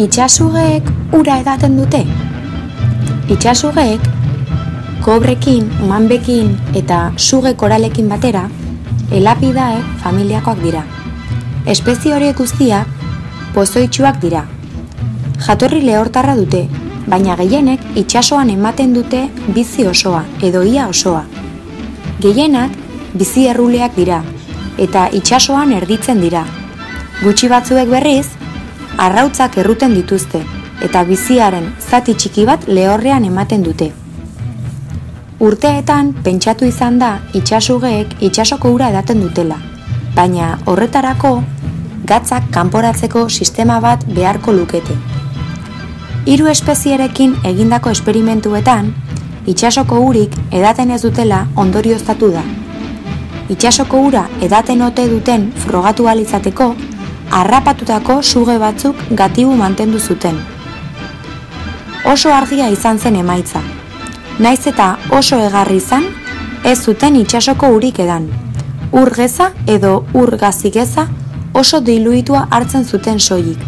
Itxasugeek ura edaten dute? Itxasugeek kobrekin, manbekin eta suge koralekin batera elapidae familiakoak dira. Espezie horiek guztiak pozoitsuak dira. Jatorri lehortarra dute, baina gehienek itsasoan ematen dute bizi osoa edo ia osoa. Gehienak bizi erruleak dira eta itsasoan erditzen dira. Gutxi batzuek berriz arrautzak erruten dituzte eta biziaren zati txiki bat lehorrean ematen dute. Urteetan pentsatu izan da itxasugeek itxasoko ura edaten dutela, baina horretarako gatzak kanporatzeko sistema bat beharko lukete. Hiru espezierekin egindako esperimentuetan, itxasoko urik edaten ez dutela ondorioztatu da. Itxasoko ura edaten ote duten frogatu alizateko, harrapatutako suge batzuk gatibu mantendu zuten. Oso argia izan zen emaitza. Naiz eta oso egarri izan, ez zuten itxasoko urik edan. Ur geza edo ur gazigeza oso diluitua hartzen zuten soilik.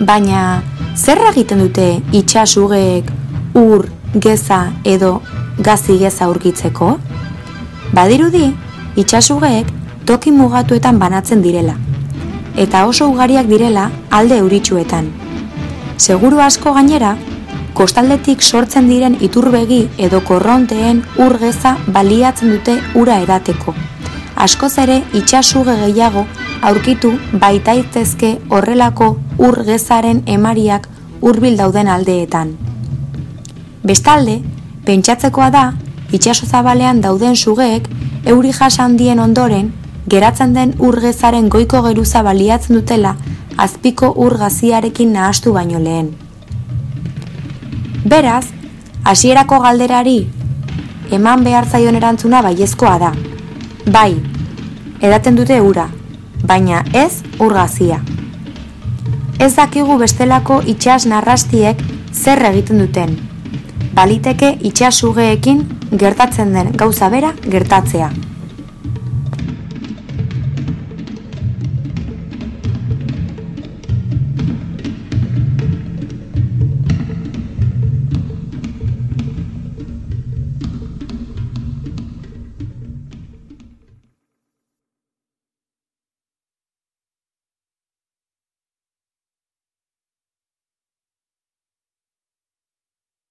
Baina, zer egiten dute itxasugeek ur, geza edo gazi geza urkitzeko? Badirudi, itxasugeek toki mugatuetan banatzen direla, eta oso ugariak direla alde euritsuetan. Seguru asko gainera, kostaldetik sortzen diren iturbegi edo korronteen ur geza baliatzen dute ura edateko. Askoz ere itxasuge gehiago aurkitu baitaitezke horrelako ur gezaren emariak hurbil dauden aldeetan. Bestalde, pentsatzekoa da, itxaso zabalean dauden sugeek euri handien ondoren geratzen den urgezaren goiko geruza baliatzen dutela azpiko urgaziarekin nahastu baino lehen. Beraz, hasierako galderari eman behar zaion erantzuna baiezkoa da. Bai, edaten dute ura, baina ez urgazia. Ez dakigu bestelako itxas narrastiek zer egiten duten. Baliteke itxasugeekin gertatzen den gauza bera gertatzea.